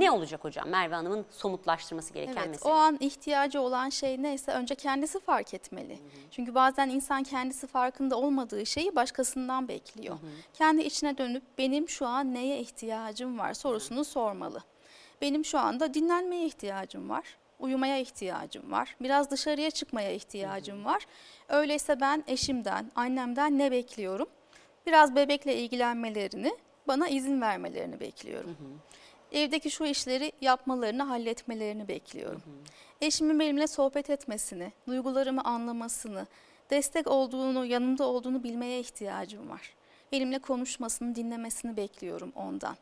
Ne olacak hocam Merve Hanım'ın somutlaştırması gereken Evet, mesele? o an ihtiyacı olan şey neyse önce kendisi fark etmeli. Çünkü bazen insan kendisi farkında olmadığı şeyi başkasından bekliyor. Kendi içine dönüp benim şu an neye ihtiyacım var sorusunu sormalı. Benim şu anda dinlenmeye ihtiyacım var. Uyumaya ihtiyacım var. Biraz dışarıya çıkmaya ihtiyacım var. Öyleyse ben eşimden, annemden ne bekliyorum? Biraz bebekle ilgilenmelerini, bana izin vermelerini bekliyorum. Evdeki şu işleri yapmalarını, halletmelerini bekliyorum. Eşimin benimle sohbet etmesini, duygularımı anlamasını, destek olduğunu, yanımda olduğunu bilmeye ihtiyacım var. Benimle konuşmasını, dinlemesini bekliyorum ondan.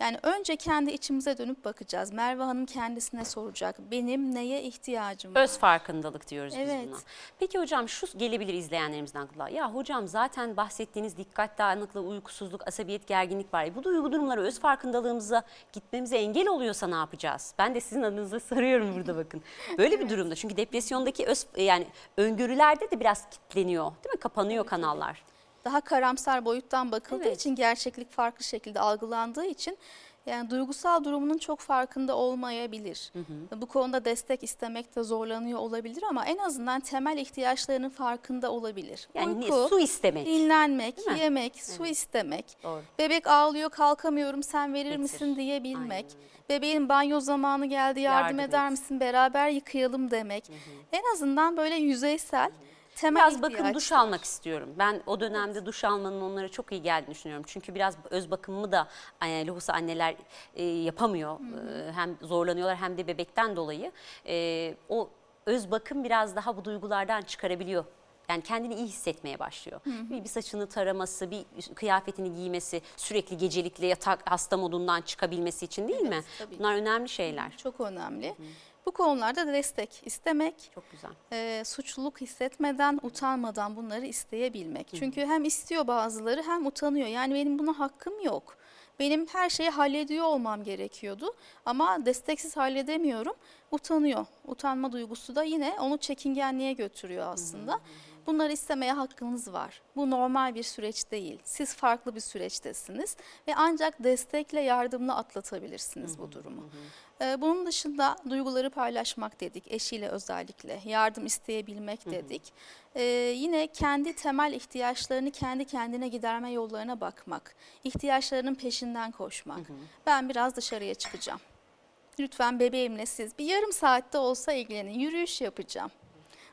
Yani önce kendi içimize dönüp bakacağız. Merve Hanım kendisine soracak. Benim neye ihtiyacım var? Öz farkındalık diyoruz Evet. biz buna. Peki hocam şu gelebilir izleyenlerimizden aklıma. Ya hocam zaten bahsettiğiniz dikkat dağınıklığı, uykusuzluk, asabiyet, gerginlik var. Bu duygu durumları öz farkındalığımıza gitmemize engel oluyorsa ne yapacağız? Ben de sizin adınıza soruyorum burada bakın. Böyle bir durumda çünkü depresyondaki öz yani öngörülerde de biraz kitleniyor değil mi? Kapanıyor kanallar. Daha karamsar boyuttan bakıldığı Evet. için gerçeklik farklı şekilde algılandığı için yani duygusal durumunun çok farkında olmayabilir. Bu konuda destek istemekte zorlanıyor olabilir ama en azından temel ihtiyaçlarının farkında olabilir. Yani ni- Uyku, su istemek. dinlenmek, yemek, su istemek, Doğru. bebek ağlıyor kalkamıyorum sen verir Getir. misin diyebilmek, Aynen bebeğin banyo zamanı geldi yardım, Yardım eder et. misin beraber yıkayalım demek. En azından böyle yüzeysel temel Biraz bakın duş almak istiyorum. Ben o dönemde duş almanın onlara çok iyi geldiğini düşünüyorum. Çünkü biraz öz bakımımı da e, lohusa anneler e, yapamıyor. E, hem zorlanıyorlar hem de bebekten dolayı. E, o öz bakım biraz daha bu duygulardan çıkarabiliyor. Yani kendini iyi hissetmeye başlıyor. Bir, bir saçını taraması, bir kıyafetini giymesi, sürekli gecelikle yatak hasta modundan çıkabilmesi için değil mi? tabii. Bunlar önemli şeyler. Çok önemli. Bu konularda destek istemek, Çok güzel. e, suçluluk hissetmeden, utanmadan bunları isteyebilmek. Çünkü hem istiyor bazıları hem utanıyor. Yani benim buna hakkım yok. Benim her şeyi hallediyor olmam gerekiyordu ama desteksiz halledemiyorum. Utanıyor. Utanma duygusu da yine onu çekingenliğe götürüyor aslında. Bunları istemeye hakkınız var. Bu normal bir süreç değil. Siz farklı bir süreçtesiniz ve ancak destekle, yardımla atlatabilirsiniz bu durumu. Ee, Bunun dışında duyguları paylaşmak dedik, eşiyle özellikle, yardım isteyebilmek dedik. Ee, yine kendi temel ihtiyaçlarını kendi kendine giderme yollarına bakmak, ihtiyaçlarının peşinden koşmak. Ben biraz dışarıya çıkacağım. Lütfen bebeğimle siz bir yarım saatte olsa ilgilenin, yürüyüş yapacağım.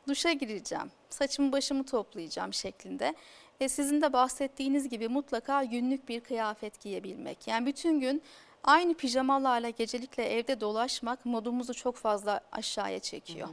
Duşa gireceğim, saçımı başımı toplayacağım şeklinde. Ve sizin de bahsettiğiniz gibi mutlaka günlük bir kıyafet giyebilmek. Yani bütün gün aynı pijamalarla gecelikle evde dolaşmak modumuzu çok fazla aşağıya çekiyor.